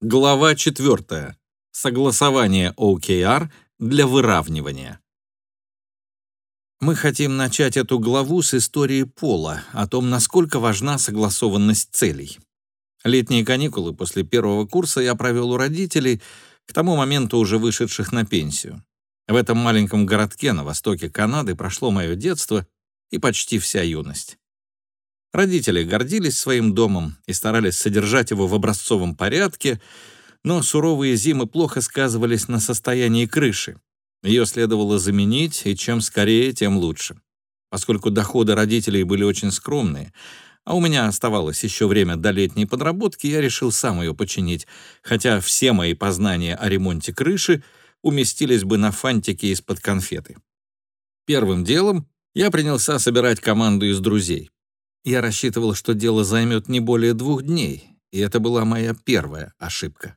Глава 4. Согласование OKR для выравнивания. Мы хотим начать эту главу с истории Пола, о том, насколько важна согласованность целей. Летние каникулы после первого курса я провел у родителей, к тому моменту уже вышедших на пенсию. В этом маленьком городке на востоке Канады прошло мое детство и почти вся юность. Родители гордились своим домом и старались содержать его в образцовом порядке, но суровые зимы плохо сказывались на состоянии крыши. Ее следовало заменить, и чем скорее, тем лучше. Поскольку доходы родителей были очень скромные, а у меня оставалось еще время до летней подработки, я решил сам ее починить, хотя все мои познания о ремонте крыши уместились бы на фантике из-под конфеты. Первым делом я принялся собирать команду из друзей. Я рассчитывал, что дело займет не более двух дней, и это была моя первая ошибка.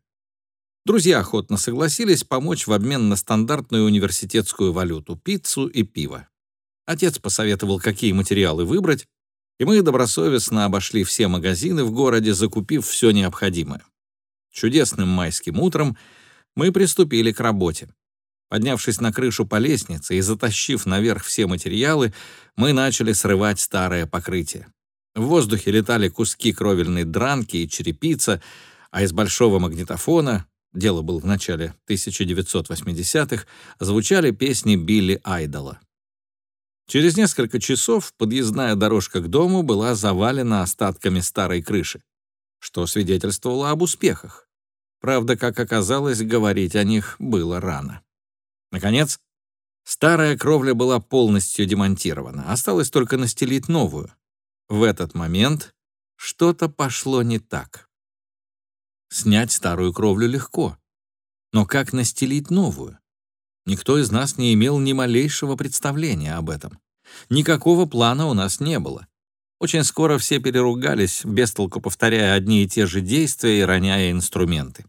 Друзья охотно согласились помочь в обмен на стандартную университетскую валюту — пиццу и пиво. Отец посоветовал, какие материалы выбрать, и мы добросовестно обошли все магазины в городе, закупив все необходимое. Чудесным майским утром мы приступили к работе. Поднявшись на крышу по лестнице и затащив наверх все материалы, мы начали срывать старое покрытие. В воздухе летали куски кровельной дранки и черепица, а из большого магнитофона, дело было в начале 1980-х, звучали песни Билли Айдола. Через несколько часов подъездная дорожка к дому была завалена остатками старой крыши, что свидетельствовало об успехах. Правда, как оказалось, говорить о них было рано. Наконец, старая кровля была полностью демонтирована, осталось только настелить новую. В этот момент что-то пошло не так. Снять старую кровлю легко, но как настелить новую? Никто из нас не имел ни малейшего представления об этом. Никакого плана у нас не было. Очень скоро все переругались, бестолку повторяя одни и те же действия и роняя инструменты.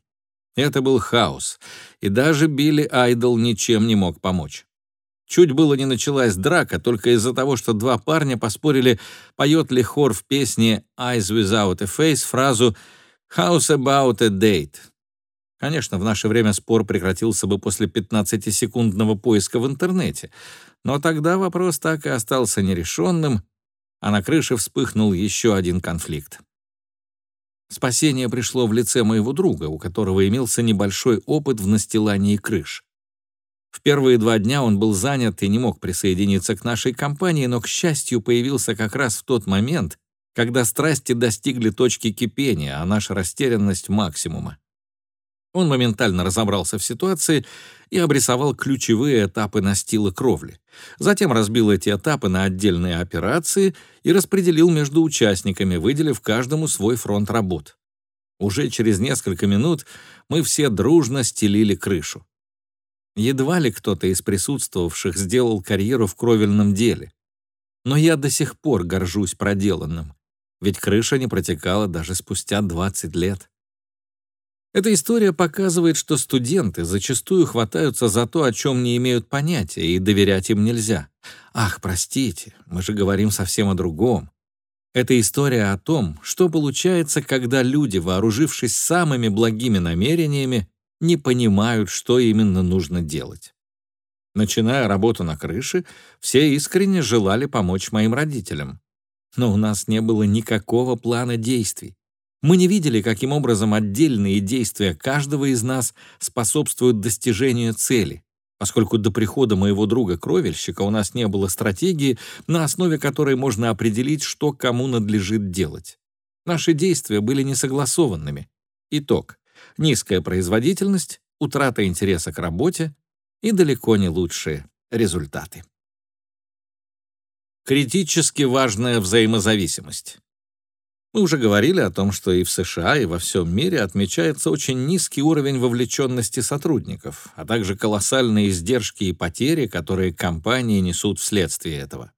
Это был хаос, и даже Билли Айдол ничем не мог помочь. Чуть было не началась драка только из-за того, что два парня поспорили, поет ли хор в песне «Eyes Without a Face» фразу «House about a date». Конечно, в наше время спор прекратился бы после 15-секундного поиска в интернете, но тогда вопрос так и остался нерешенным, а на крыше вспыхнул еще один конфликт. Спасение пришло в лице моего друга, у которого имелся небольшой опыт в настилании крыш. В первые два дня он был занят и не мог присоединиться к нашей компании, но, к счастью, появился как раз в тот момент, когда страсти достигли точки кипения, а наша растерянность — максимума. Он моментально разобрался в ситуации и обрисовал ключевые этапы настила кровли. Затем разбил эти этапы на отдельные операции и распределил между участниками, выделив каждому свой фронт работ. Уже через несколько минут мы все дружно стелили крышу. Едва ли кто-то из присутствовавших сделал карьеру в кровельном деле. Но я до сих пор горжусь проделанным, ведь крыша не протекала даже спустя 20 лет. Эта история показывает, что студенты зачастую хватаются за то, о чем не имеют понятия, и доверять им нельзя. Ах, простите, мы же говорим совсем о другом. Это история о том, что получается, когда люди, вооружившись самыми благими намерениями, не понимают, что именно нужно делать. Начиная работу на крыше, все искренне желали помочь моим родителям. Но у нас не было никакого плана действий. Мы не видели, каким образом отдельные действия каждого из нас способствуют достижению цели, поскольку до прихода моего друга-кровельщика у нас не было стратегии, на основе которой можно определить, что кому надлежит делать. Наши действия были несогласованными. Итог — низкая производительность, утрата интереса к работе и далеко не лучшие результаты. Критически важная взаимозависимость. Мы уже говорили о том, что и в США, и во всем мире отмечается очень низкий уровень вовлеченности сотрудников, а также колоссальные издержки и потери, которые компании несут вследствие этого.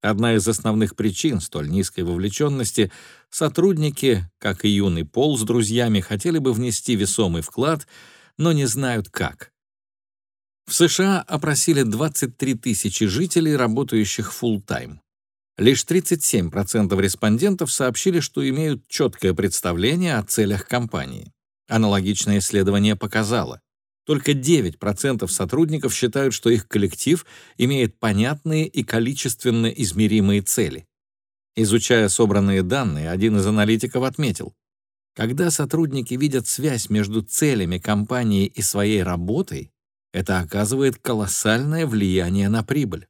Одна из основных причин столь низкой вовлеченности — сотрудники, как и юный Пол с друзьями, хотели бы внести весомый вклад, но не знают как. В США опросили 23 тысячи жителей, работающих full-time. Лишь 37% респондентов сообщили, что имеют четкое представление о целях компании. Аналогичное исследование показало, только 9% сотрудников считают, что их коллектив имеет понятные и количественно измеримые цели. Изучая собранные данные, один из аналитиков отметил, когда сотрудники видят связь между целями компании и своей работой, это оказывает колоссальное влияние на прибыль.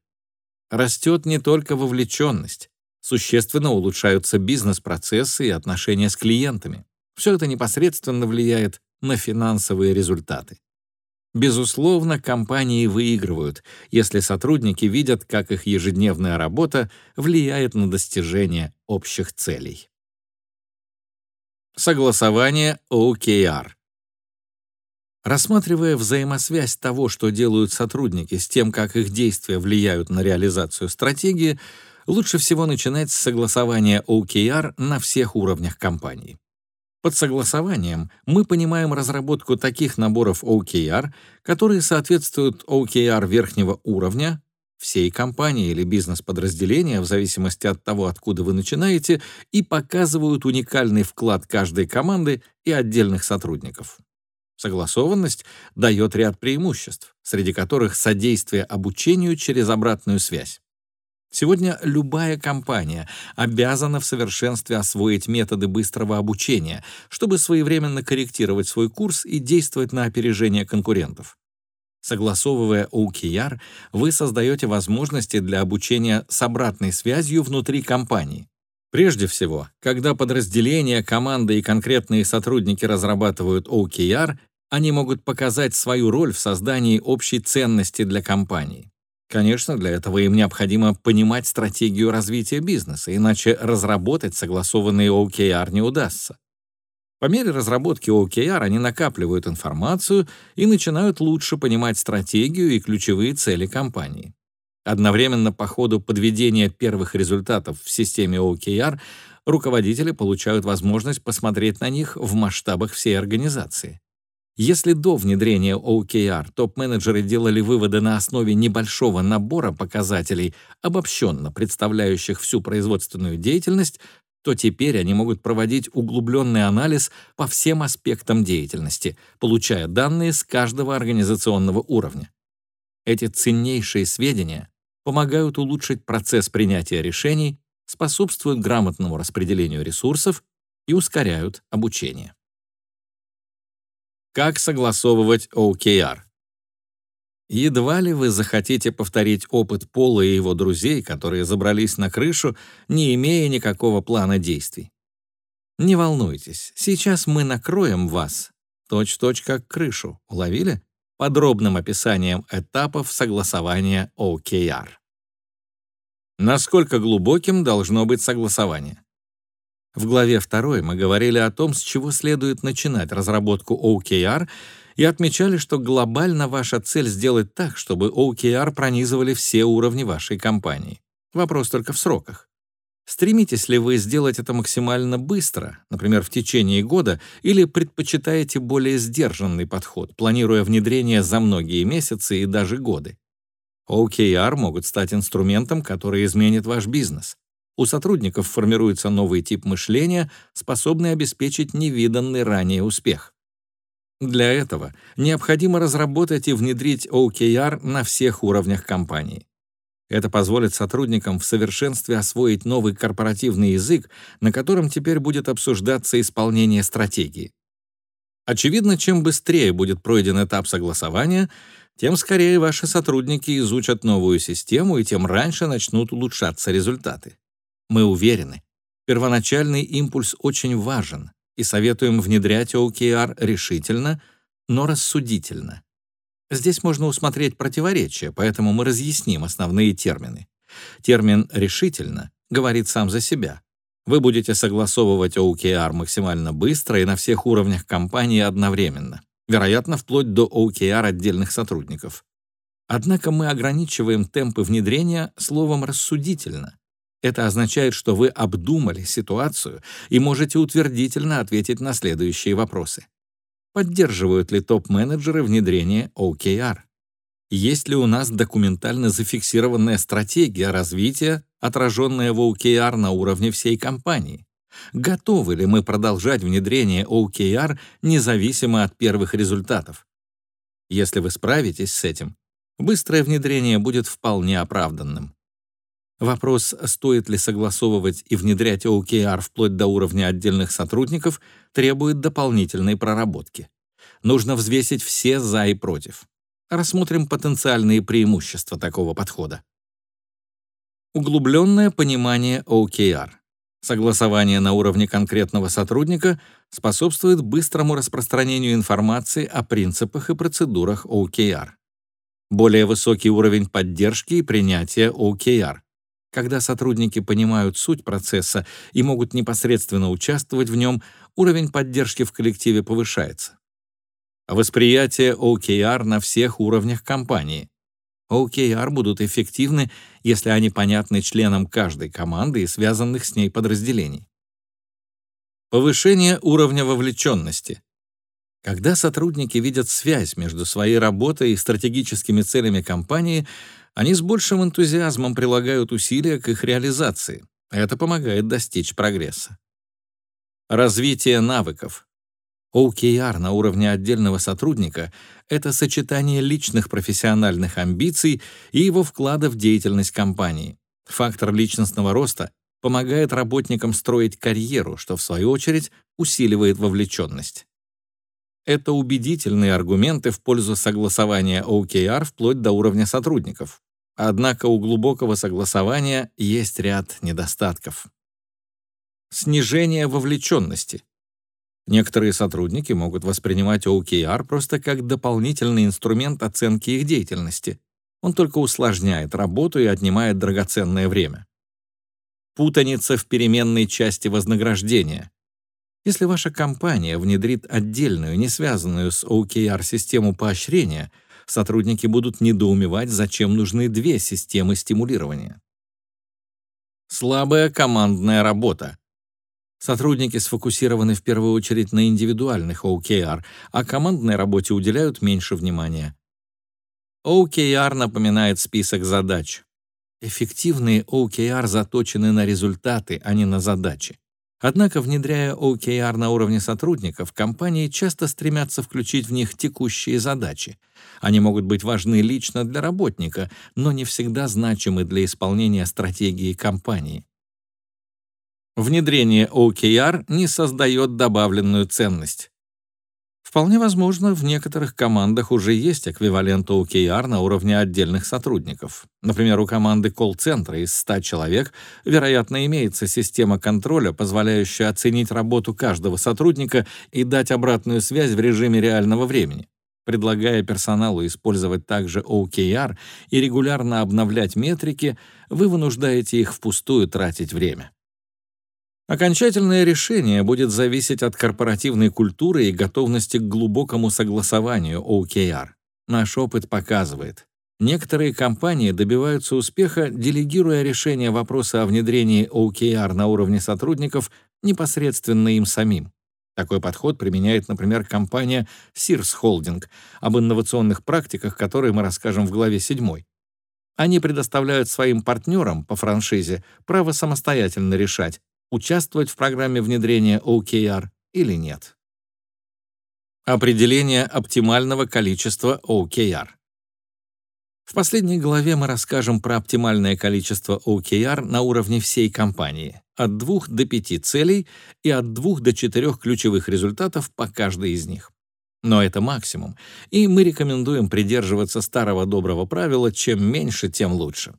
Растет не только вовлеченность, существенно улучшаются бизнес-процессы и отношения с клиентами. Все это непосредственно влияет на финансовые результаты. Безусловно, компании выигрывают, если сотрудники видят, как их ежедневная работа влияет на достижение общих целей. Согласование OKR. Рассматривая взаимосвязь того, что делают сотрудники, с тем, как их действия влияют на реализацию стратегии, лучше всего начинать с согласования OKR на всех уровнях компании. Под согласованием мы понимаем разработку таких наборов OKR, которые соответствуют OKR верхнего уровня, всей компании или бизнес-подразделения, в зависимости от того, откуда вы начинаете, и показывают уникальный вклад каждой команды и отдельных сотрудников. Согласованность дает ряд преимуществ, среди которых содействие обучению через обратную связь. Сегодня любая компания обязана в совершенстве освоить методы быстрого обучения, чтобы своевременно корректировать свой курс и действовать на опережение конкурентов. Согласовывая OKR, вы создаете возможности для обучения с обратной связью внутри компании. Прежде всего, когда подразделения, команды и конкретные сотрудники разрабатывают OKR, они могут показать свою роль в создании общей ценности для компании. Конечно, для этого им необходимо понимать стратегию развития бизнеса, иначе разработать согласованный OKR не удастся. По мере разработки OKR они накапливают информацию и начинают лучше понимать стратегию и ключевые цели компании. Одновременно по ходу подведения первых результатов в системе OKR руководители получают возможность посмотреть на них в масштабах всей организации. Если до внедрения OKR топ-менеджеры делали выводы на основе небольшого набора показателей, обобщенно представляющих всю производственную деятельность, то теперь они могут проводить углубленный анализ по всем аспектам деятельности, получая данные с каждого организационного уровня. Эти ценнейшие сведения помогают улучшить процесс принятия решений, способствуют грамотному распределению ресурсов и ускоряют обучение. Как согласовывать OKR? Едва ли вы захотите повторить опыт Пола и его друзей, которые забрались на крышу, не имея никакого плана действий. Не волнуйтесь, сейчас мы накроем вас, точь-точь как крышу, уловили? Подробным описанием этапов согласования OKR. Насколько глубоким должно быть согласование? В главе 2 мы говорили о том, с чего следует начинать разработку OKR, и отмечали, что глобально ваша цель сделать так, чтобы OKR пронизывали все уровни вашей компании. Вопрос только в сроках. Стремитесь ли вы сделать это максимально быстро, например, в течение года, или предпочитаете более сдержанный подход, планируя внедрение за многие месяцы и даже годы? OKR могут стать инструментом, который изменит ваш бизнес. У сотрудников формируется новый тип мышления, способный обеспечить невиданный ранее успех. Для этого необходимо разработать и внедрить OKR на всех уровнях компании. Это позволит сотрудникам в совершенстве освоить новый корпоративный язык, на котором теперь будет обсуждаться исполнение стратегии. Очевидно, чем быстрее будет пройден этап согласования, тем скорее ваши сотрудники изучат новую систему и тем раньше начнут улучшаться результаты. Мы уверены, первоначальный импульс очень важен и советуем внедрять OKR решительно, но рассудительно. Здесь можно усмотреть противоречия, поэтому мы разъясним основные термины. Термин «решительно» говорит сам за себя. Вы будете согласовывать OKR максимально быстро и на всех уровнях компании одновременно, вероятно, вплоть до OKR отдельных сотрудников. Однако мы ограничиваем темпы внедрения словом «рассудительно», это означает, что вы обдумали ситуацию и можете утвердительно ответить на следующие вопросы. Поддерживают ли топ-менеджеры внедрение OKR? Есть ли у нас документально зафиксированная стратегия развития, отраженная в OKR на уровне всей компании? Готовы ли мы продолжать внедрение OKR независимо от первых результатов? Если вы справитесь с этим, быстрое внедрение будет вполне оправданным. Вопрос, стоит ли согласовывать и внедрять OKR вплоть до уровня отдельных сотрудников, требует дополнительной проработки. Нужно взвесить все «за» и «против». Рассмотрим потенциальные преимущества такого подхода. Углубленное понимание OKR. Согласование на уровне конкретного сотрудника способствует быстрому распространению информации о принципах и процедурах OKR. Более высокий уровень поддержки и принятия OKR. Когда сотрудники понимают суть процесса и могут непосредственно участвовать в нем, уровень поддержки в коллективе повышается. Восприятие OKR на всех уровнях компании. OKR будут эффективны, если они понятны членам каждой команды и связанных с ней подразделений. Повышение уровня вовлеченности. Когда сотрудники видят связь между своей работой и стратегическими целями компании, они с большим энтузиазмом прилагают усилия к их реализации. Это помогает достичь прогресса. Развитие навыков. OKR на уровне отдельного сотрудника — это сочетание личных профессиональных амбиций и его вклада в деятельность компании. Фактор личностного роста помогает работникам строить карьеру, что, в свою очередь, усиливает вовлеченность. Это убедительные аргументы в пользу согласования OKR вплоть до уровня сотрудников. Однако у глубокого согласования есть ряд недостатков. Снижение вовлеченности. Некоторые сотрудники могут воспринимать OKR просто как дополнительный инструмент оценки их деятельности. Он только усложняет работу и отнимает драгоценное время. Путаница в переменной части вознаграждения. Если ваша компания внедрит отдельную, не связанную с OKR систему поощрения — сотрудники будут недоумевать, зачем нужны две системы стимулирования. Слабая командная работа. Сотрудники сфокусированы в первую очередь на индивидуальных OKR, а командной работе уделяют меньше внимания. OKR напоминает список задач. Эффективные OKR заточены на результаты, а не на задачи. Однако, внедряя OKR на уровне сотрудников, компании часто стремятся включить в них текущие задачи. Они могут быть важны лично для работника, но не всегда значимы для исполнения стратегии компании. Внедрение OKR не создает добавленную ценность. Вполне возможно, в некоторых командах уже есть эквивалент OKR на уровне отдельных сотрудников. Например, у команды колл-центра из 100 человек, вероятно, имеется система контроля, позволяющая оценить работу каждого сотрудника и дать обратную связь в режиме реального времени. Предлагая персоналу использовать также OKR и регулярно обновлять метрики, вы вынуждаете их впустую тратить время. Окончательное решение будет зависеть от корпоративной культуры и готовности к глубокому согласованию OKR. Наш опыт показывает, некоторые компании добиваются успеха, делегируя решение вопроса о внедрении OKR на уровне сотрудников непосредственно им самим. Такой подход применяет, например, компания Sears Holding, об инновационных практиках, которые мы расскажем в главе 7. Они предоставляют своим партнерам по франшизе право самостоятельно решать, участвовать в программе внедрения OKR или нет. Определение оптимального количества OKR. В последней главе мы расскажем про оптимальное количество OKR на уровне всей компании, от 2 до 5 целей и от 2 до 4 ключевых результатов по каждой из них. Но это максимум, и мы рекомендуем придерживаться старого доброго правила «чем меньше, тем лучше».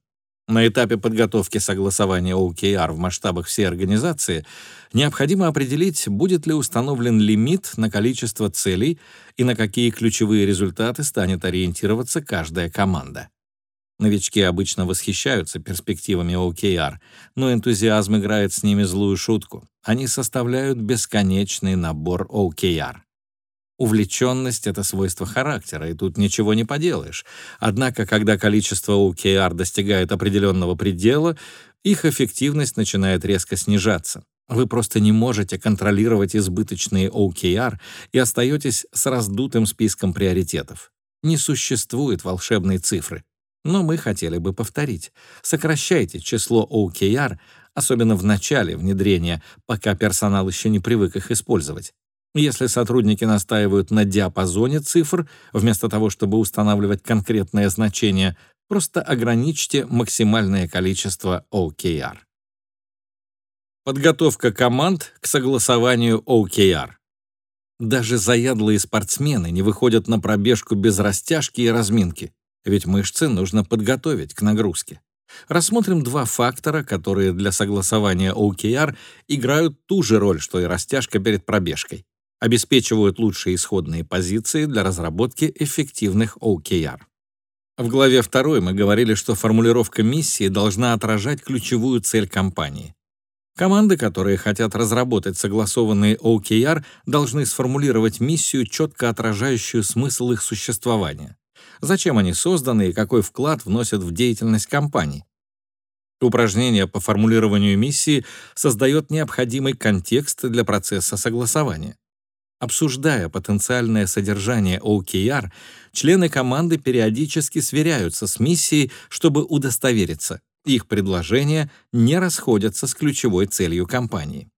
На этапе подготовки согласования OKR в масштабах всей организации необходимо определить, будет ли установлен лимит на количество целей и на какие ключевые результаты станет ориентироваться каждая команда. Новички обычно восхищаются перспективами OKR, но энтузиазм играет с ними злую шутку. Они составляют бесконечный набор OKR. Увлеченность — это свойство характера, и тут ничего не поделаешь. Однако, когда количество OKR достигает определенного предела, их эффективность начинает резко снижаться. Вы просто не можете контролировать избыточные OKR и остаетесь с раздутым списком приоритетов. Не существует волшебной цифры. Но мы хотели бы повторить. Сокращайте число OKR, особенно в начале внедрения, пока персонал еще не привык их использовать. Если сотрудники настаивают на диапазоне цифр, вместо того, чтобы устанавливать конкретное значение, просто ограничьте максимальное количество OKR. Подготовка команд к согласованию OKR. Даже заядлые спортсмены не выходят на пробежку без растяжки и разминки, ведь мышцы нужно подготовить к нагрузке. Рассмотрим два фактора, которые для согласования OKR играют ту же роль, что и растяжка перед пробежкой обеспечивают лучшие исходные позиции для разработки эффективных OKR. В главе 2 мы говорили, что формулировка миссии должна отражать ключевую цель компании. Команды, которые хотят разработать согласованные OKR, должны сформулировать миссию, четко отражающую смысл их существования. Зачем они созданы и какой вклад вносят в деятельность компании. Упражнение по формулированию миссии создает необходимый контекст для процесса согласования. Обсуждая потенциальное содержание OKR, члены команды периодически сверяются с миссией, чтобы удостовериться, их предложения не расходятся с ключевой целью компании.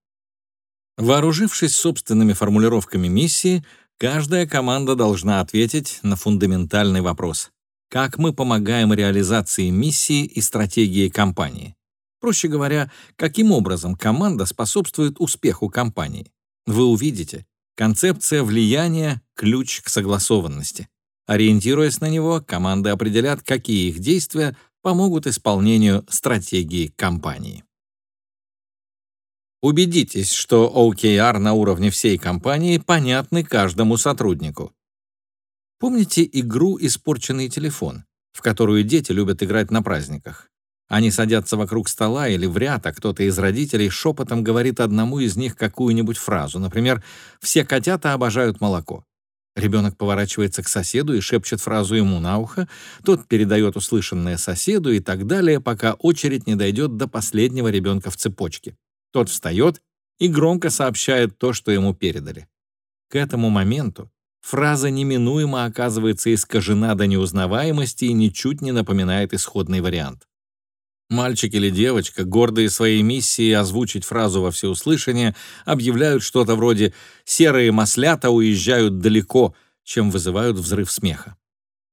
Вооружившись собственными формулировками миссии, каждая команда должна ответить на фундаментальный вопрос. Как мы помогаем реализации миссии и стратегии компании? Проще говоря, каким образом команда способствует успеху компании? Вы увидите, Концепция влияния — ключ к согласованности. Ориентируясь на него, команды определят, какие их действия помогут исполнению стратегии компании. Убедитесь, что OKR на уровне всей компании понятны каждому сотруднику. Помните игру «Испорченный телефон», в которую дети любят играть на праздниках? Они садятся вокруг стола или в ряд, а кто-то из родителей шепотом говорит одному из них какую-нибудь фразу. Например, «Все котята обожают молоко». Ребенок поворачивается к соседу и шепчет фразу ему на ухо, тот передает услышанное соседу и так далее, пока очередь не дойдет до последнего ребенка в цепочке. Тот встает и громко сообщает то, что ему передали. К этому моменту фраза неминуемо оказывается искажена до неузнаваемости и ничуть не напоминает исходный вариант. Мальчик или девочка, гордые своей миссией озвучить фразу во всеуслышание, объявляют что-то вроде «серые маслята уезжают далеко», чем вызывают взрыв смеха.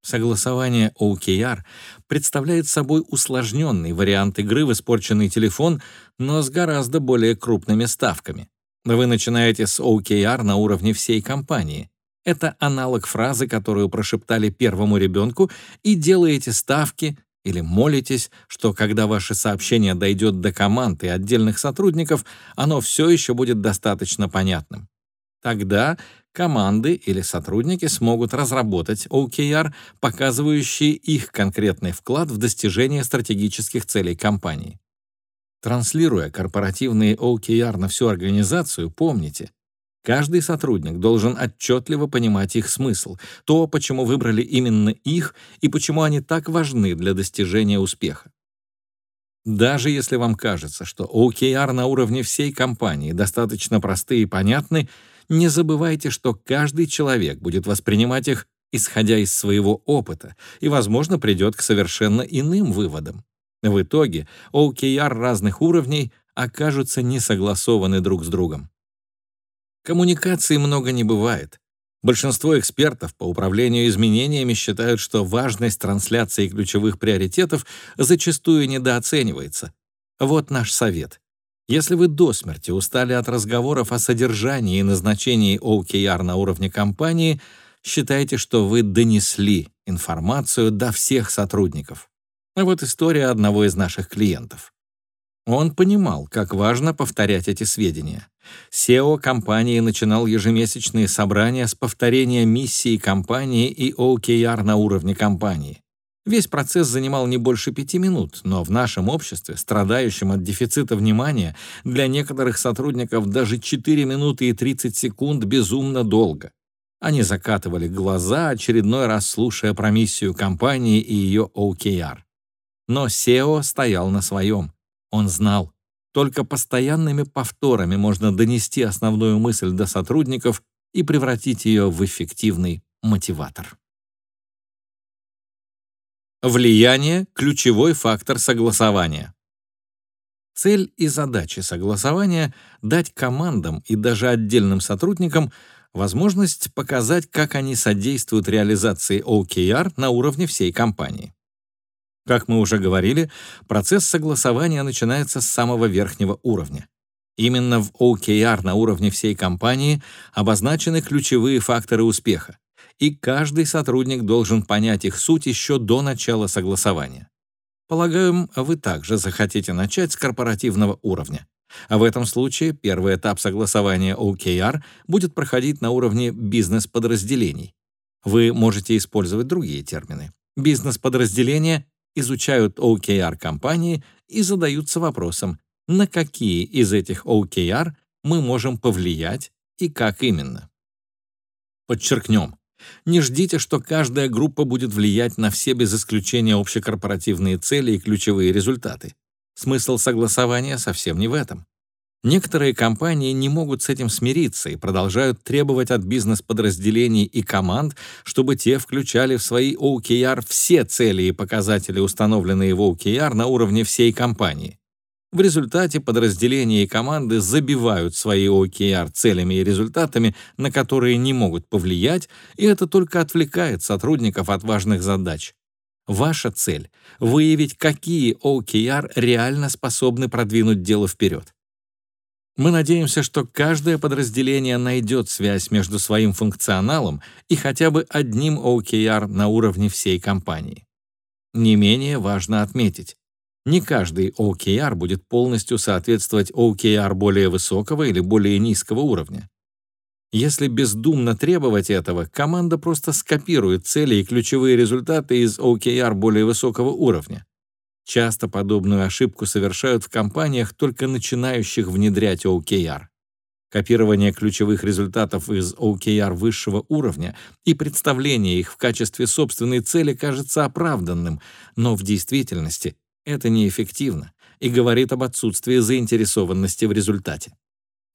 Согласование OKR представляет собой усложненный вариант игры в испорченный телефон, но с гораздо более крупными ставками. Вы начинаете с OKR на уровне всей компании. Это аналог фразы, которую прошептали первому ребенку, и делаете ставки или молитесь, что когда ваше сообщение дойдет до команд и отдельных сотрудников, оно все еще будет достаточно понятным. Тогда команды или сотрудники смогут разработать OKR, показывающие их конкретный вклад в достижение стратегических целей компании. Транслируя корпоративные OKR на всю организацию, помните, Каждый сотрудник должен отчетливо понимать их смысл, то, почему выбрали именно их и почему они так важны для достижения успеха. Даже если вам кажется, что OKR на уровне всей компании достаточно просты и понятны, не забывайте, что каждый человек будет воспринимать их, исходя из своего опыта, и, возможно, придет к совершенно иным выводам. В итоге OKR разных уровней окажутся не согласованы друг с другом. Коммуникации много не бывает. Большинство экспертов по управлению изменениями считают, что важность трансляции ключевых приоритетов зачастую недооценивается. Вот наш совет. Если вы до смерти устали от разговоров о содержании и назначении OKR на уровне компании, считайте, что вы донесли информацию до всех сотрудников. Вот история одного из наших клиентов. Он понимал, как важно повторять эти сведения. SEO компании начинал ежемесячные собрания с повторения миссии компании и OKR на уровне компании. Весь процесс занимал не больше пяти минут, но в нашем обществе, страдающем от дефицита внимания, для некоторых сотрудников даже 4 минуты и 30 секунд безумно долго. Они закатывали глаза, очередной раз слушая про миссию компании и ее OKR. Но SEO стоял на своем. Он знал, только постоянными повторами можно донести основную мысль до сотрудников и превратить ее в эффективный мотиватор. Влияние — ключевой фактор согласования. Цель и задачи согласования — дать командам и даже отдельным сотрудникам возможность показать, как они содействуют реализации OKR на уровне всей компании. Как мы уже говорили, процесс согласования начинается с самого верхнего уровня. Именно в OKR на уровне всей компании обозначены ключевые факторы успеха, и каждый сотрудник должен понять их суть еще до начала согласования. Полагаю, вы также захотите начать с корпоративного уровня. А в этом случае первый этап согласования OKR будет проходить на уровне бизнес-подразделений. Вы можете использовать другие термины. Бизнес-подразделения изучают OKR-компании и задаются вопросом, на какие из этих OKR мы можем повлиять и как именно. Подчеркнем, не ждите, что каждая группа будет влиять на все без исключения общекорпоративные цели и ключевые результаты. Смысл согласования совсем не в этом. Некоторые компании не могут с этим смириться и продолжают требовать от бизнес-подразделений и команд, чтобы те включали в свои OKR все цели и показатели, установленные в OKR на уровне всей компании. В результате подразделения и команды забивают свои OKR целями и результатами, на которые не могут повлиять, и это только отвлекает сотрудников от важных задач. Ваша цель — выявить, какие OKR реально способны продвинуть дело вперед. Мы надеемся, что каждое подразделение найдет связь между своим функционалом и хотя бы одним OKR на уровне всей компании. Не менее важно отметить, не каждый OKR будет полностью соответствовать OKR более высокого или более низкого уровня. Если бездумно требовать этого, команда просто скопирует цели и ключевые результаты из OKR более высокого уровня. Часто подобную ошибку совершают в компаниях, только начинающих внедрять OKR. Копирование ключевых результатов из OKR высшего уровня и представление их в качестве собственной цели кажется оправданным, но в действительности это неэффективно и говорит об отсутствии заинтересованности в результате.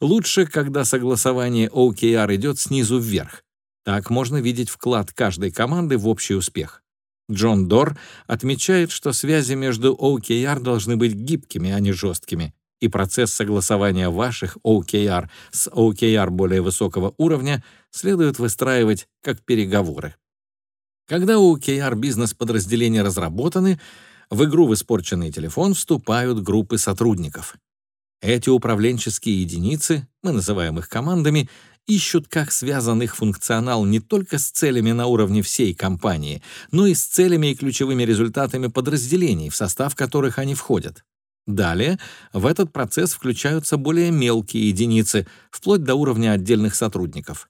Лучше, когда согласование OKR идет снизу вверх. Так можно видеть вклад каждой команды в общий успех. Джон Дор отмечает, что связи между OKR должны быть гибкими, а не жесткими, и процесс согласования ваших OKR с OKR более высокого уровня следует выстраивать как переговоры. Когда OKR бизнес-подразделения разработаны, в игру в испорченный телефон вступают группы сотрудников. Эти управленческие единицы, мы называем их командами, ищут, как связан их функционал не только с целями на уровне всей компании, но и с целями и ключевыми результатами подразделений, в состав которых они входят. Далее в этот процесс включаются более мелкие единицы, вплоть до уровня отдельных сотрудников.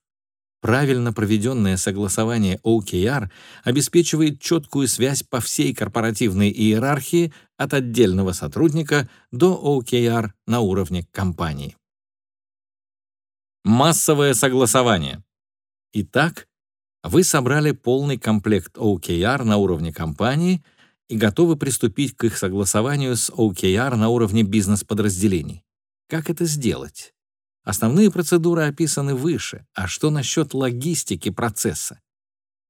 Правильно проведенное согласование OKR обеспечивает четкую связь по всей корпоративной иерархии от отдельного сотрудника до OKR на уровне компании. Массовое согласование. Итак, вы собрали полный комплект OKR на уровне компании и готовы приступить к их согласованию с OKR на уровне бизнес-подразделений. Как это сделать? Основные процедуры описаны выше, а что насчет логистики процесса?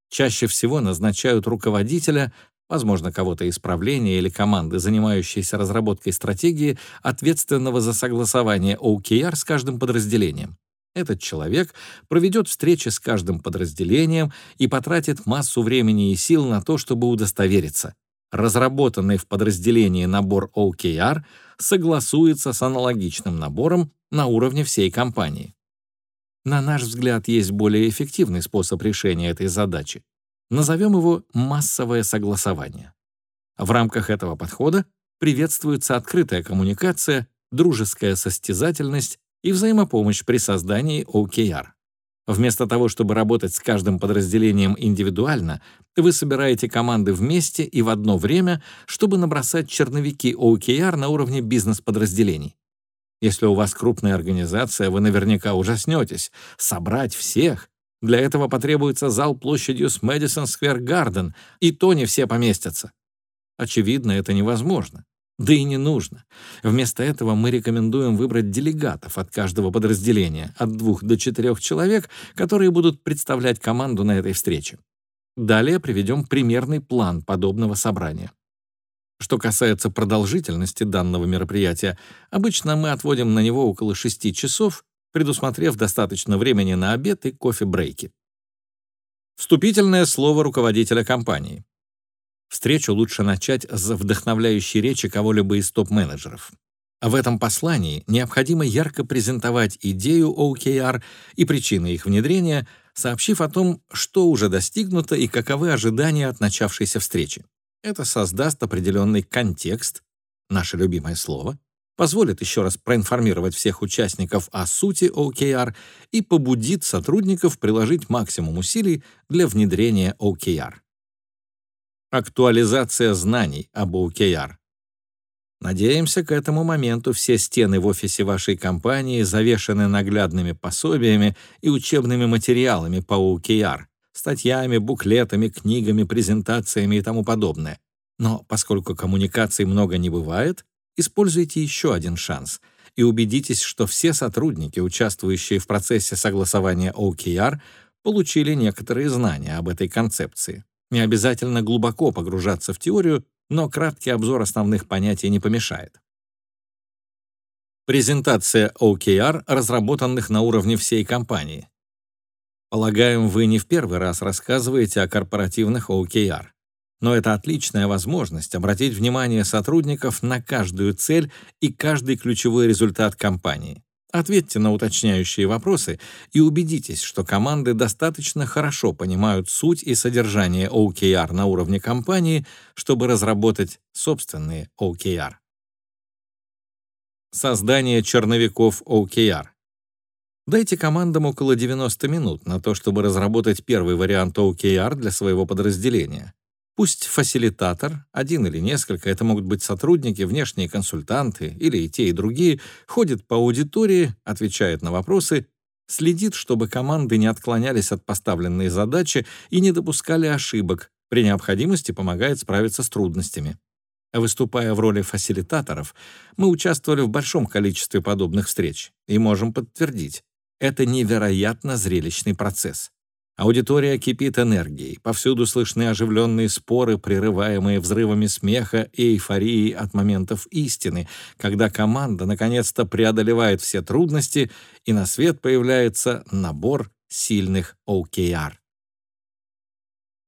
Чаще всего назначают руководителя, возможно, кого-то из правления или команды, занимающейся разработкой стратегии, ответственного за согласование OKR с каждым подразделением. Этот человек проведет встречи с каждым подразделением и потратит массу времени и сил на то, чтобы удостовериться. Разработанный в подразделении набор OKR согласуется с аналогичным набором на уровне всей компании. На наш взгляд, есть более эффективный способ решения этой задачи. Назовем его массовое согласование. В рамках этого подхода приветствуется открытая коммуникация, дружеская состязательность и взаимопомощь при создании OKR. Вместо того, чтобы работать с каждым подразделением индивидуально, вы собираете команды вместе и в одно время, чтобы набросать черновики OKR на уровне бизнес-подразделений. Если у вас крупная организация, вы наверняка ужаснетесь. Собрать всех? Для этого потребуется зал площадью с Мэдисон Сквер Гарден, и то не все поместятся. Очевидно, это невозможно. Да и не нужно. Вместо этого мы рекомендуем выбрать делегатов от каждого подразделения, от двух до четырех человек, которые будут представлять команду на этой встрече. Далее приведем примерный план подобного собрания. Что касается продолжительности данного мероприятия, обычно мы отводим на него около 6 часов, предусмотрев достаточно времени на обед и кофе-брейки. Вступительное слово руководителя компании. Встречу лучше начать с вдохновляющей речи кого-либо из топ-менеджеров. В этом послании необходимо ярко презентовать идею OKR и причины их внедрения, сообщив о том, что уже достигнуто и каковы ожидания от начавшейся встречи. Это создаст определенный контекст, наше любимое слово, позволит еще раз проинформировать всех участников о сути OKR и побудит сотрудников приложить максимум усилий для внедрения OKR. Актуализация знаний об OKR. Надеемся, к этому моменту все стены в офисе вашей компании завешаны наглядными пособиями и учебными материалами по OKR, статьями, буклетами, книгами, презентациями и тому подобное. Но поскольку коммуникаций много не бывает, Используйте еще один шанс и убедитесь, что все сотрудники, участвующие в процессе согласования OKR, получили некоторые знания об этой концепции. Не обязательно глубоко погружаться в теорию, но краткий обзор основных понятий не помешает. Презентация OKR, разработанных на уровне всей компании. Полагаем, вы не в первый раз рассказываете о корпоративных OKR но это отличная возможность обратить внимание сотрудников на каждую цель и каждый ключевой результат компании. Ответьте на уточняющие вопросы и убедитесь, что команды достаточно хорошо понимают суть и содержание OKR на уровне компании, чтобы разработать собственные OKR. Создание черновиков OKR. Дайте командам около 90 минут на то, чтобы разработать первый вариант OKR для своего подразделения. Пусть фасилитатор, один или несколько, это могут быть сотрудники, внешние консультанты или и те, и другие, ходит по аудитории, отвечает на вопросы, следит, чтобы команды не отклонялись от поставленной задачи и не допускали ошибок, при необходимости помогает справиться с трудностями. Выступая в роли фасилитаторов, мы участвовали в большом количестве подобных встреч и можем подтвердить, это невероятно зрелищный процесс. Аудитория кипит энергией, повсюду слышны оживленные споры, прерываемые взрывами смеха и эйфории от моментов истины, когда команда наконец-то преодолевает все трудности, и на свет появляется набор сильных OKR.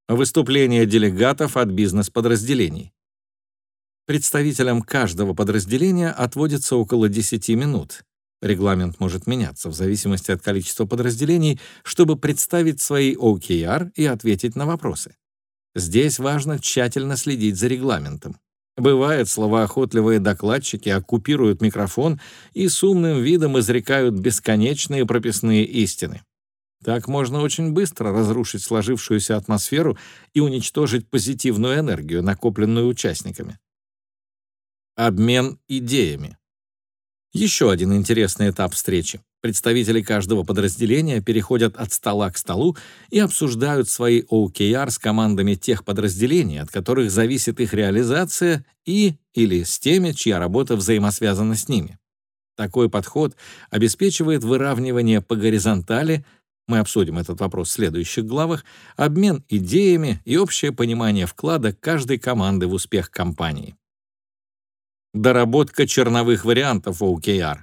Выступление делегатов от бизнес-подразделений. Представителям каждого подразделения отводится около 10 минут, Регламент может меняться в зависимости от количества подразделений, чтобы представить свои OKR и ответить на вопросы. Здесь важно тщательно следить за регламентом. Бывает, словоохотливые докладчики оккупируют микрофон и с умным видом изрекают бесконечные прописные истины. Так можно очень быстро разрушить сложившуюся атмосферу и уничтожить позитивную энергию, накопленную участниками. Обмен идеями. Еще один интересный этап встречи. Представители каждого подразделения переходят от стола к столу и обсуждают свои OKR с командами тех подразделений, от которых зависит их реализация, и или с теми, чья работа взаимосвязана с ними. Такой подход обеспечивает выравнивание по горизонтали, мы обсудим этот вопрос в следующих главах, обмен идеями и общее понимание вклада каждой команды в успех компании. Доработка черновых вариантов OKR.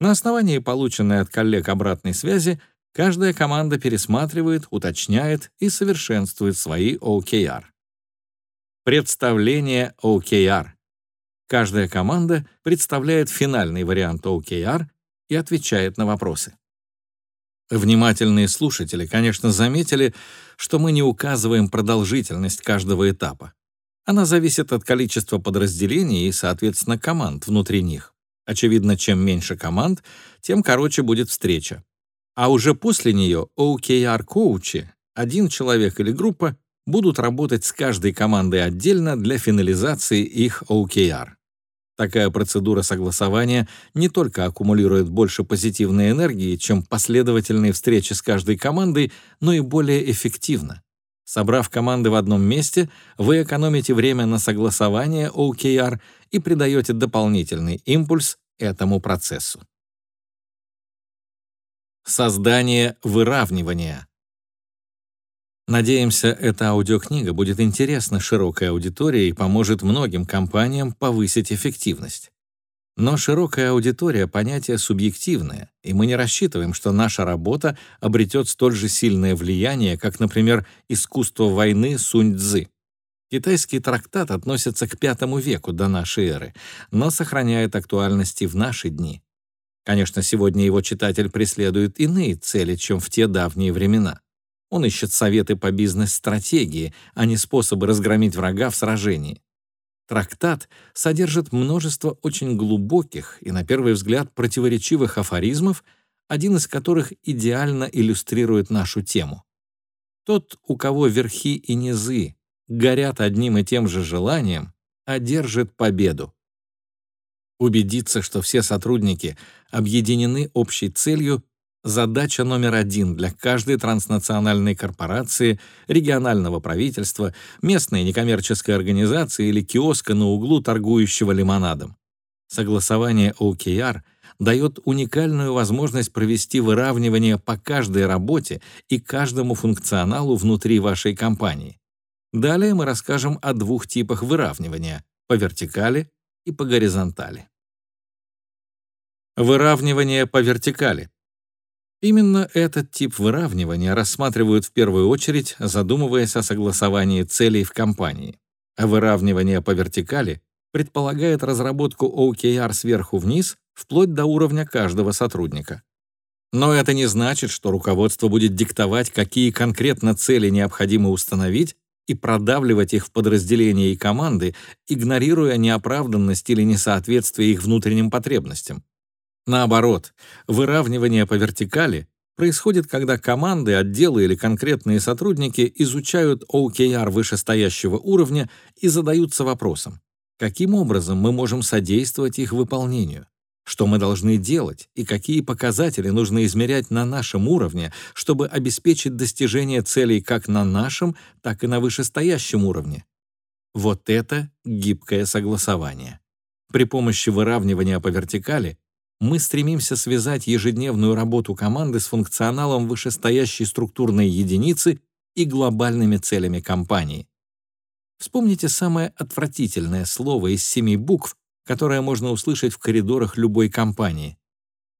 На основании полученной от коллег обратной связи каждая команда пересматривает, уточняет и совершенствует свои OKR. Представление OKR. Каждая команда представляет финальный вариант OKR и отвечает на вопросы. Внимательные слушатели, конечно, заметили, что мы не указываем продолжительность каждого этапа. Она зависит от количества подразделений и, соответственно, команд внутри них. Очевидно, чем меньше команд, тем короче будет встреча. А уже после нее OKR-коучи, один человек или группа, будут работать с каждой командой отдельно для финализации их OKR. Такая процедура согласования не только аккумулирует больше позитивной энергии, чем последовательные встречи с каждой командой, но и более эффективна. Собрав команды в одном месте, вы экономите время на согласование OKR и придаете дополнительный импульс этому процессу. Создание выравнивания. Надеемся, эта аудиокнига будет интересна широкой аудитории и поможет многим компаниям повысить эффективность. Но широкая аудитория — понятие субъективное, и мы не рассчитываем, что наша работа обретет столь же сильное влияние, как, например, искусство войны Сунь-Цзы. Китайский трактат относится к V веку до нашей эры, но сохраняет актуальность и в наши дни. Конечно, сегодня его читатель преследует иные цели, чем в те давние времена. Он ищет советы по бизнес-стратегии, а не способы разгромить врага в сражении. Трактат содержит множество очень глубоких и, на первый взгляд, противоречивых афоризмов, один из которых идеально иллюстрирует нашу тему. Тот, у кого верхи и низы горят одним и тем же желанием, одержит победу. Убедиться, что все сотрудники объединены общей целью, задача номер один для каждой транснациональной корпорации, регионального правительства, местной некоммерческой организации или киоска на углу, торгующего лимонадом. Согласование OKR дает уникальную возможность провести выравнивание по каждой работе и каждому функционалу внутри вашей компании. Далее мы расскажем о двух типах выравнивания — по вертикали и по горизонтали. Выравнивание по вертикали. Именно этот тип выравнивания рассматривают в первую очередь, задумываясь о согласовании целей в компании. А выравнивание по вертикали предполагает разработку OKR сверху вниз, вплоть до уровня каждого сотрудника. Но это не значит, что руководство будет диктовать, какие конкретно цели необходимо установить, и продавливать их в подразделения и команды, игнорируя неоправданность или несоответствие их внутренним потребностям. Наоборот, выравнивание по вертикали происходит, когда команды, отделы или конкретные сотрудники изучают OKR вышестоящего уровня и задаются вопросом, каким образом мы можем содействовать их выполнению, что мы должны делать и какие показатели нужно измерять на нашем уровне, чтобы обеспечить достижение целей как на нашем, так и на вышестоящем уровне. Вот это гибкое согласование. При помощи выравнивания по вертикали мы стремимся связать ежедневную работу команды с функционалом вышестоящей структурной единицы и глобальными целями компании. Вспомните самое отвратительное слово из семи букв, которое можно услышать в коридорах любой компании.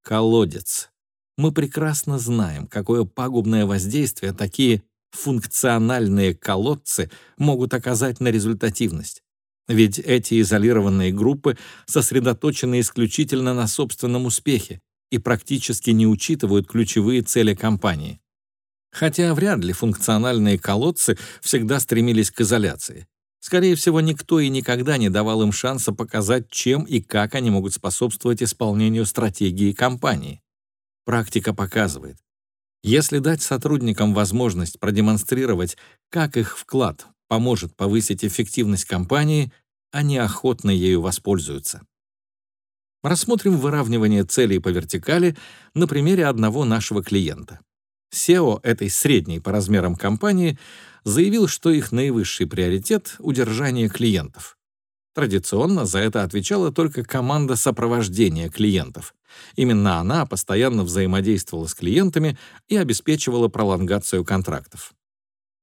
Колодец. Мы прекрасно знаем, какое пагубное воздействие такие функциональные колодцы могут оказать на результативность. Ведь эти изолированные группы сосредоточены исключительно на собственном успехе и практически не учитывают ключевые цели компании. Хотя вряд ли функциональные колодцы всегда стремились к изоляции. Скорее всего, никто и никогда не давал им шанса показать, чем и как они могут способствовать исполнению стратегии компании. Практика показывает, если дать сотрудникам возможность продемонстрировать, как их вклад поможет повысить эффективность компании, они охотно ею воспользуются. Рассмотрим выравнивание целей по вертикали на примере одного нашего клиента. SEO этой средней по размерам компании заявил, что их наивысший приоритет — удержание клиентов. Традиционно за это отвечала только команда сопровождения клиентов. Именно она постоянно взаимодействовала с клиентами и обеспечивала пролонгацию контрактов.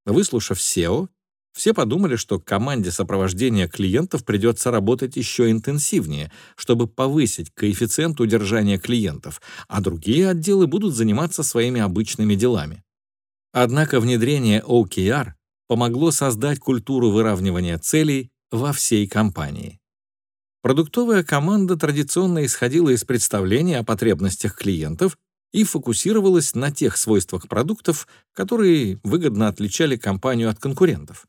Выслушав SEO, все подумали, что команде сопровождения клиентов придется работать еще интенсивнее, чтобы повысить коэффициент удержания клиентов, а другие отделы будут заниматься своими обычными делами. Однако внедрение OKR помогло создать культуру выравнивания целей во всей компании. Продуктовая команда традиционно исходила из представления о потребностях клиентов и фокусировалась на тех свойствах продуктов, которые выгодно отличали компанию от конкурентов.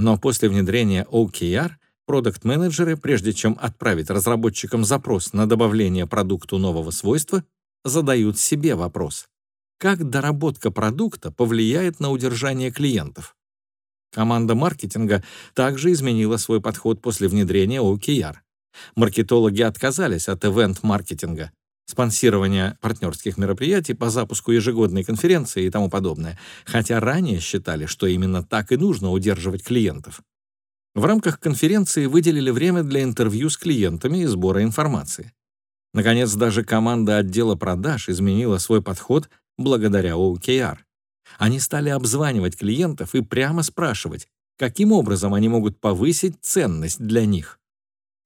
Но после внедрения OKR продукт-менеджеры, прежде чем отправить разработчикам запрос на добавление продукту нового свойства, задают себе вопрос, как доработка продукта повлияет на удержание клиентов. Команда маркетинга также изменила свой подход после внедрения OKR. Маркетологи отказались от ивент-маркетинга, спонсирования партнерских мероприятий по запуску ежегодной конференции и тому подобное, хотя ранее считали, что именно так и нужно удерживать клиентов. В рамках конференции выделили время для интервью с клиентами и сбора информации. Наконец, даже команда отдела продаж изменила свой подход благодаря OKR. Они стали обзванивать клиентов и прямо спрашивать, каким образом они могут повысить ценность для них.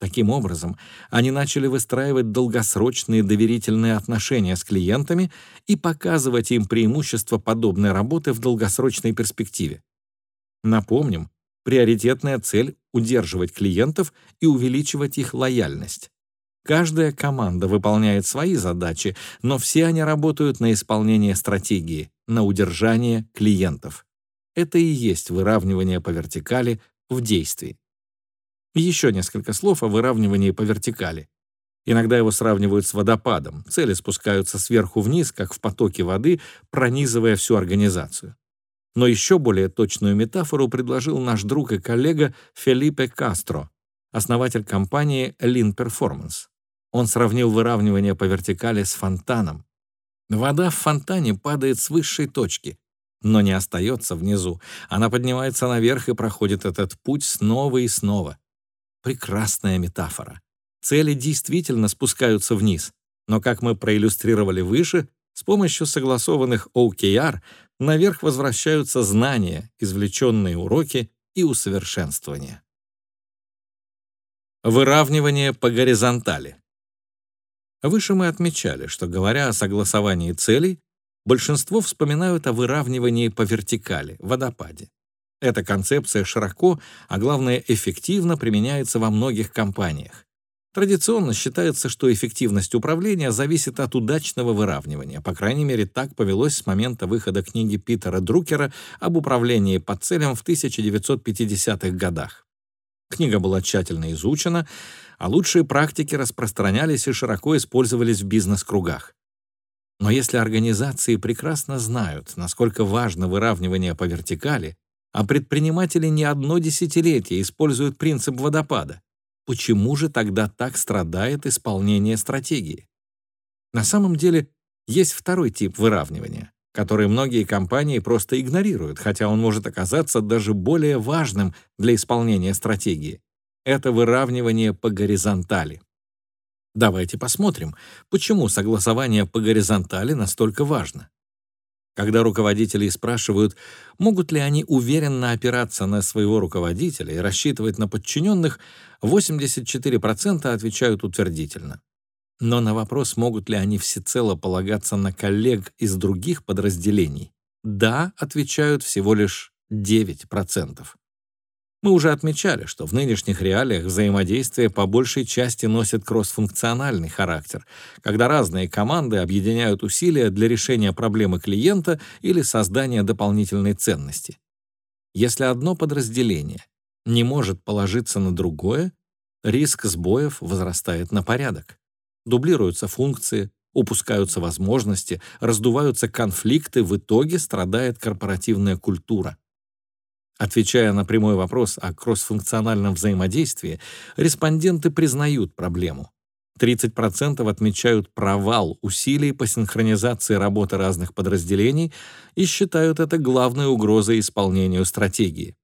Таким образом, они начали выстраивать долгосрочные доверительные отношения с клиентами и показывать им преимущества подобной работы в долгосрочной перспективе. Напомним, приоритетная цель — удерживать клиентов и увеличивать их лояльность. Каждая команда выполняет свои задачи, но все они работают на исполнение стратегии, на удержание клиентов. Это и есть выравнивание по вертикали в действии. Еще несколько слов о выравнивании по вертикали. Иногда его сравнивают с водопадом. Цели спускаются сверху вниз, как в потоке воды, пронизывая всю организацию. Но еще более точную метафору предложил наш друг и коллега Фелипе Кастро, основатель компании Lean Performance. Он сравнил выравнивание по вертикали с фонтаном. Вода в фонтане падает с высшей точки, но не остается внизу. Она поднимается наверх и проходит этот путь снова и снова. Прекрасная метафора. Цели действительно спускаются вниз, но, как мы проиллюстрировали выше, с помощью согласованных OKR наверх возвращаются знания, извлеченные уроки и усовершенствования. Выравнивание по горизонтали. Выше мы отмечали, что, говоря о согласовании целей, большинство вспоминают о выравнивании по вертикали, водопаде. Эта концепция широко, а главное эффективно применяется во многих компаниях. Традиционно считается, что эффективность управления зависит от удачного выравнивания. По крайней мере, так повелось с момента выхода книги Питера Друкера об управлении по целям в 1950-х годах. Книга была тщательно изучена, а лучшие практики распространялись и широко использовались в бизнес-кругах. Но если организации прекрасно знают, насколько важно выравнивание по вертикали, а предприниматели не одно десятилетие используют принцип водопада. Почему же тогда так страдает исполнение стратегии? На самом деле есть второй тип выравнивания, который многие компании просто игнорируют, хотя он может оказаться даже более важным для исполнения стратегии. Это выравнивание по горизонтали. Давайте посмотрим, почему согласование по горизонтали настолько важно. Когда руководители спрашивают, могут ли они уверенно опираться на своего руководителя и рассчитывать на подчиненных, 84% отвечают утвердительно. Но на вопрос, могут ли они всецело полагаться на коллег из других подразделений, «да» отвечают всего лишь 9%. Мы уже отмечали, что в нынешних реалиях взаимодействие по большей части носит кроссфункциональный характер, когда разные команды объединяют усилия для решения проблемы клиента или создания дополнительной ценности. Если одно подразделение не может положиться на другое, риск сбоев возрастает на порядок. Дублируются функции, упускаются возможности, раздуваются конфликты, в итоге страдает корпоративная культура. Отвечая на прямой вопрос о кроссфункциональном взаимодействии, респонденты признают проблему. 30% отмечают провал усилий по синхронизации работы разных подразделений и считают это главной угрозой исполнению стратегии.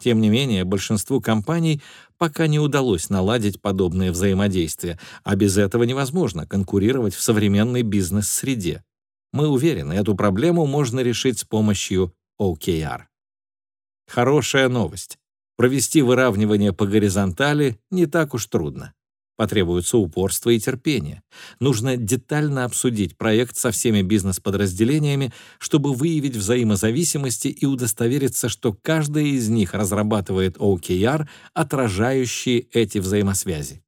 Тем не менее, большинству компаний пока не удалось наладить подобное взаимодействие, а без этого невозможно конкурировать в современной бизнес-среде. Мы уверены, эту проблему можно решить с помощью OKR. Хорошая новость. Провести выравнивание по горизонтали не так уж трудно. Потребуется упорство и терпение. Нужно детально обсудить проект со всеми бизнес-подразделениями, чтобы выявить взаимозависимости и удостовериться, что каждая из них разрабатывает OKR, отражающие эти взаимосвязи.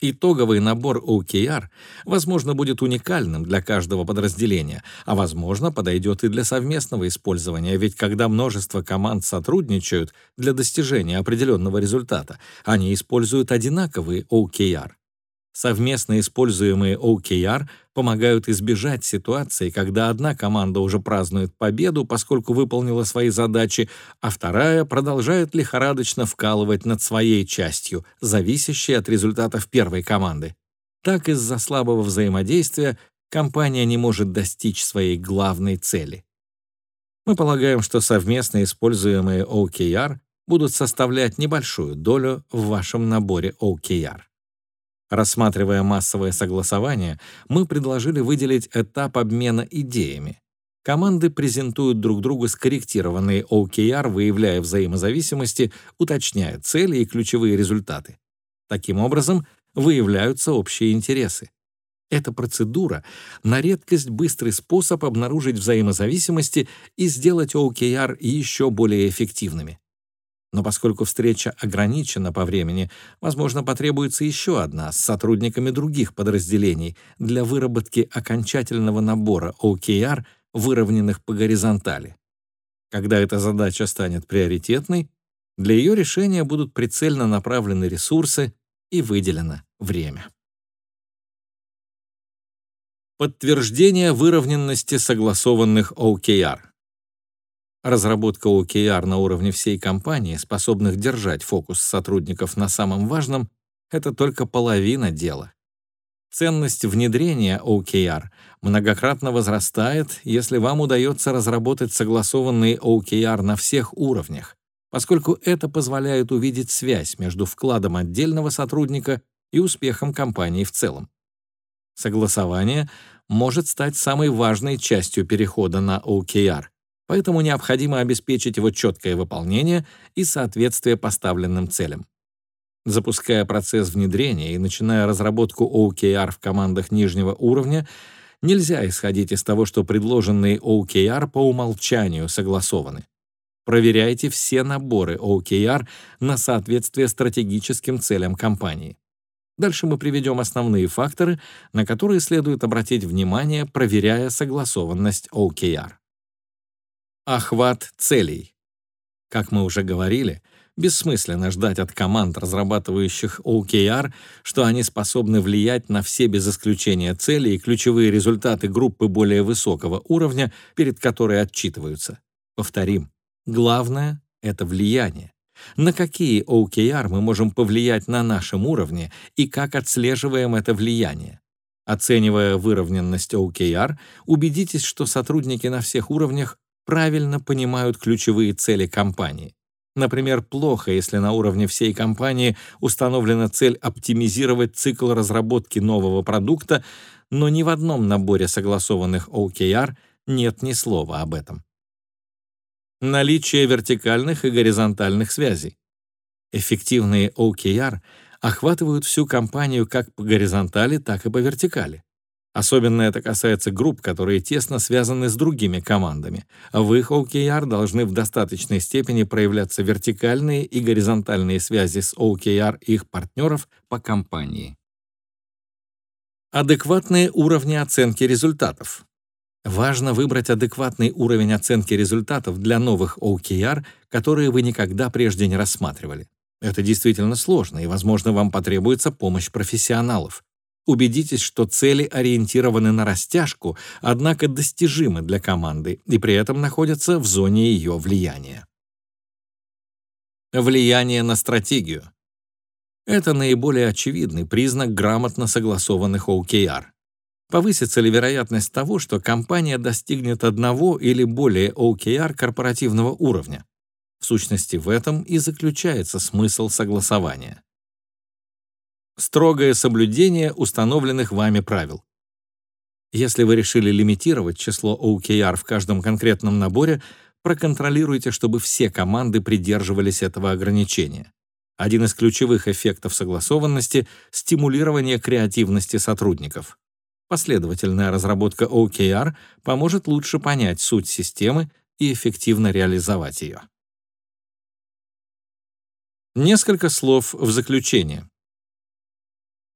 Итоговый набор OKR, возможно, будет уникальным для каждого подразделения, а, возможно, подойдет и для совместного использования, ведь когда множество команд сотрудничают для достижения определенного результата, они используют одинаковые OKR. Совместно используемые OKR помогают избежать ситуации, когда одна команда уже празднует победу, поскольку выполнила свои задачи, а вторая продолжает лихорадочно вкалывать над своей частью, зависящей от результатов первой команды. Так из-за слабого взаимодействия компания не может достичь своей главной цели. Мы полагаем, что совместно используемые OKR будут составлять небольшую долю в вашем наборе OKR. Рассматривая массовое согласование, мы предложили выделить этап обмена идеями. команды презентуют друг другу скорректированные OKR, выявляя взаимозависимости, уточняя цели и ключевые результаты. Таким образом, выявляются общие интересы. Эта процедура — на редкость быстрый способ обнаружить взаимозависимости и сделать OKR еще более эффективными. Но поскольку встреча ограничена по времени, возможно, потребуется еще одна с сотрудниками других подразделений для выработки окончательного набора OKR, выровненных по горизонтали. Когда эта задача станет приоритетной, для ее решения будут прицельно направлены ресурсы и выделено время. Подтверждение выровненности согласованных OKR. Разработка OKR на уровне всей компании, способных держать фокус сотрудников на самом важном, это только половина дела. Ценность внедрения OKR многократно возрастает, если вам удается разработать согласованные OKR на всех уровнях, поскольку это позволяет увидеть связь между вкладом отдельного сотрудника и успехом компании в целом. Согласование может стать самой важной частью перехода на OKR, поэтому необходимо обеспечить его четкое выполнение и соответствие поставленным целям. Запуская процесс внедрения и начиная разработку OKR в командах нижнего уровня, нельзя исходить из того, что предложенные OKR по умолчанию согласованы. Проверяйте все наборы OKR на соответствие стратегическим целям компании. Дальше мы приведем основные факторы, на которые следует обратить внимание, проверяя согласованность OKR. Охват целей. Как мы уже говорили, бессмысленно ждать от команд, разрабатывающих OKR, что они способны влиять на все без исключения цели и ключевые результаты группы более высокого уровня, перед которой отчитываются. Повторим, главное — это влияние. На какие OKR мы можем повлиять на нашем уровне и как отслеживаем это влияние? Оценивая выровненность OKR, убедитесь, что сотрудники на всех уровнях правильно понимают ключевые цели компании. Например, плохо, если на уровне всей компании установлена цель оптимизировать цикл разработки нового продукта, но ни в одном наборе согласованных OKR нет ни слова об этом. Наличие вертикальных и горизонтальных связей. Эффективные OKR охватывают всю компанию как по горизонтали, так и по вертикали. Особенно это касается групп, которые тесно связаны с другими командами. В их OKR должны в достаточной степени проявляться вертикальные и горизонтальные связи с OKR их партнеров по компании. Адекватные уровни оценки результатов. Важно выбрать адекватный уровень оценки результатов для новых OKR, которые вы никогда прежде не рассматривали. Это действительно сложно, и, возможно, вам потребуется помощь профессионалов. Убедитесь, что цели ориентированы на растяжку, однако достижимы для команды и при этом находятся в зоне ее влияния. Влияние на стратегию. Это наиболее очевидный признак грамотно согласованных OKR. Повысится ли вероятность того, что компания достигнет одного или более OKR корпоративного уровня? В сущности, в этом и заключается смысл согласования строгое соблюдение установленных вами правил. Если вы решили лимитировать число OKR в каждом конкретном наборе, проконтролируйте, чтобы все команды придерживались этого ограничения. Один из ключевых эффектов согласованности — стимулирование креативности сотрудников. Последовательная разработка OKR поможет лучше понять суть системы и эффективно реализовать ее. Несколько слов в заключение.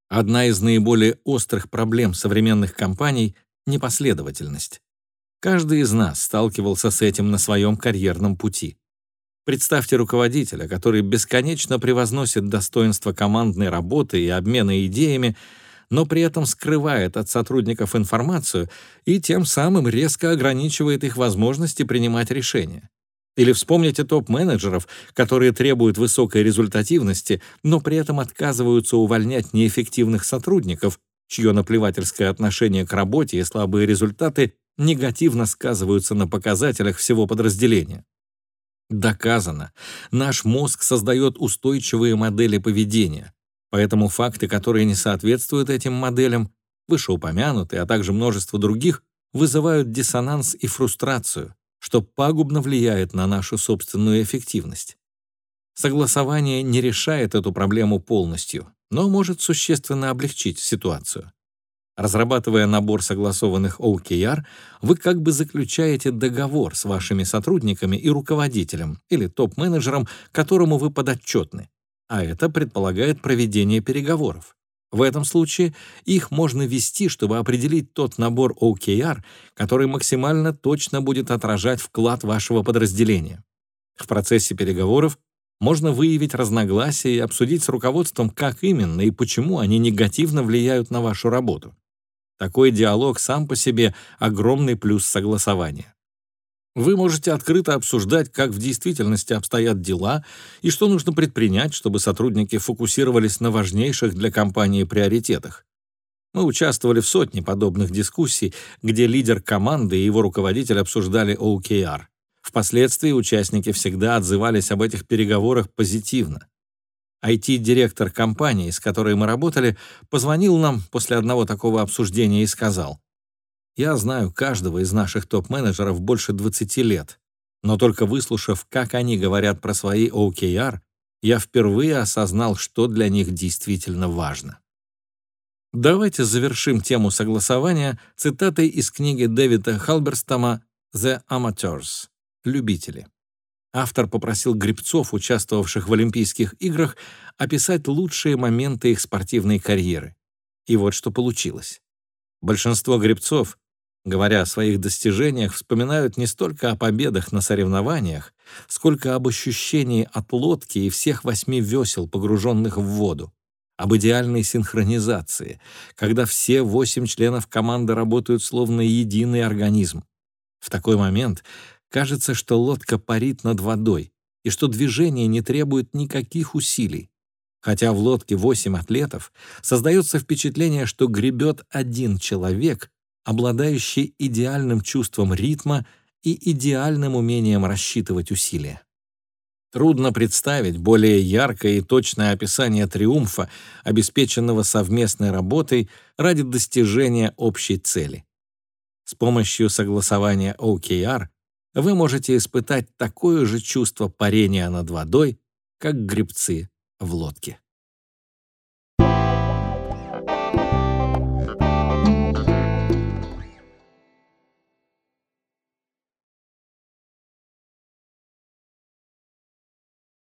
Одна из наиболее острых проблем современных компаний — непоследовательность. Каждый из нас сталкивался с этим на своем карьерном пути. Представьте руководителя, который бесконечно превозносит достоинство командной работы и обмена идеями, но при этом скрывает от сотрудников информацию и тем самым резко ограничивает их возможности принимать решения. Или вспомните топ-менеджеров, которые требуют высокой результативности, но при этом отказываются увольнять неэффективных сотрудников, чье наплевательское отношение к работе и слабые результаты негативно сказываются на показателях всего подразделения. Доказано, наш мозг создает устойчивые модели поведения, поэтому факты, которые не соответствуют этим моделям, вышеупомянутые, а также множество других, вызывают диссонанс и фрустрацию, что пагубно влияет на нашу собственную эффективность. Согласование не решает эту проблему полностью, но может существенно облегчить ситуацию. Разрабатывая набор согласованных OKR, вы как бы заключаете договор с вашими сотрудниками и руководителем или топ-менеджером, которому вы подотчетны, а это предполагает проведение переговоров. В этом случае их можно вести, чтобы определить тот набор OKR, который максимально точно будет отражать вклад вашего подразделения. В процессе переговоров можно выявить разногласия и обсудить с руководством, как именно и почему они негативно влияют на вашу работу. Такой диалог сам по себе огромный плюс согласования. Вы можете открыто обсуждать, как в действительности обстоят дела и что нужно предпринять, чтобы сотрудники фокусировались на важнейших для компании приоритетах. Мы участвовали в сотне подобных дискуссий, где лидер команды и его руководитель обсуждали OKR. Впоследствии участники всегда отзывались об этих переговорах позитивно. IT-директор компании, с которой мы работали, позвонил нам после одного такого обсуждения и сказал, «Я знаю каждого из наших топ-менеджеров больше 20 лет, но только выслушав, как они говорят про свои OKR, я впервые осознал, что для них действительно важно». Давайте завершим тему согласования цитатой из книги Дэвида Халберстома «The Amateurs» — «Любители». Автор попросил гребцов, участвовавших в Олимпийских играх, описать лучшие моменты их спортивной карьеры. И вот что получилось. Большинство гребцов, говоря о своих достижениях, вспоминают не столько о победах на соревнованиях, сколько об ощущении от лодки и всех восьми весел, погруженных в воду, об идеальной синхронизации, когда все восемь членов команды работают словно единый организм. В такой момент Кажется, что лодка парит над водой и что движение не требует никаких усилий. Хотя в лодке восемь атлетов, создается впечатление, что гребет один человек, обладающий идеальным чувством ритма и идеальным умением рассчитывать усилия. Трудно представить более яркое и точное описание триумфа, обеспеченного совместной работой ради достижения общей цели. С помощью согласования OKR вы можете испытать такое же чувство парения над водой, как гребцы в лодке.